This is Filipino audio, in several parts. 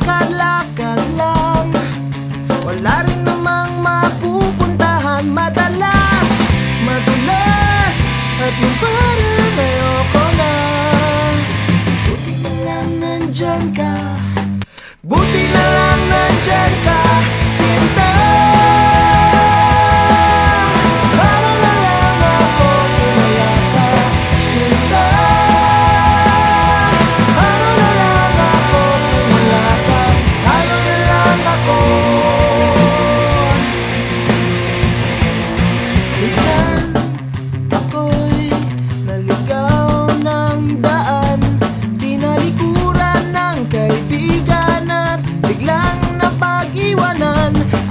lakad-lakad lang Wala rin namang mapupuntahan. Madalas, madulas At nung parang ayoko na. Buti na lang nandyan ka. Buti na lang nandyan ka.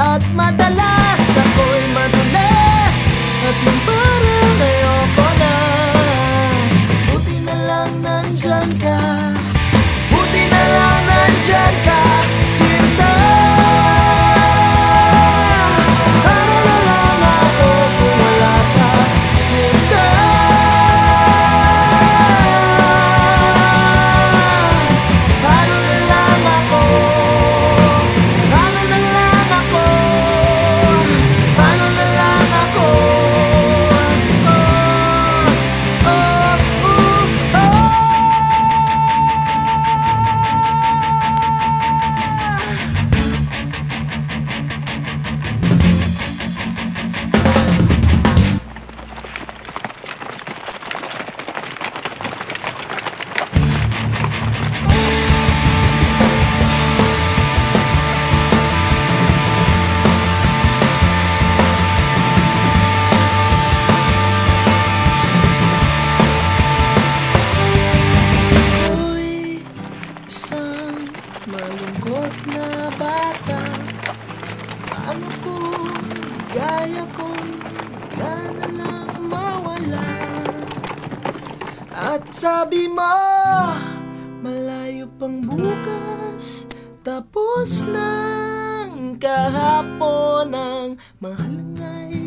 at madalas Malungkot na bata Ano ko, gaya ko Gana lang mawala. At sabi mo Malayo pang bukas Tapos na kahapon Ang mahal ngayon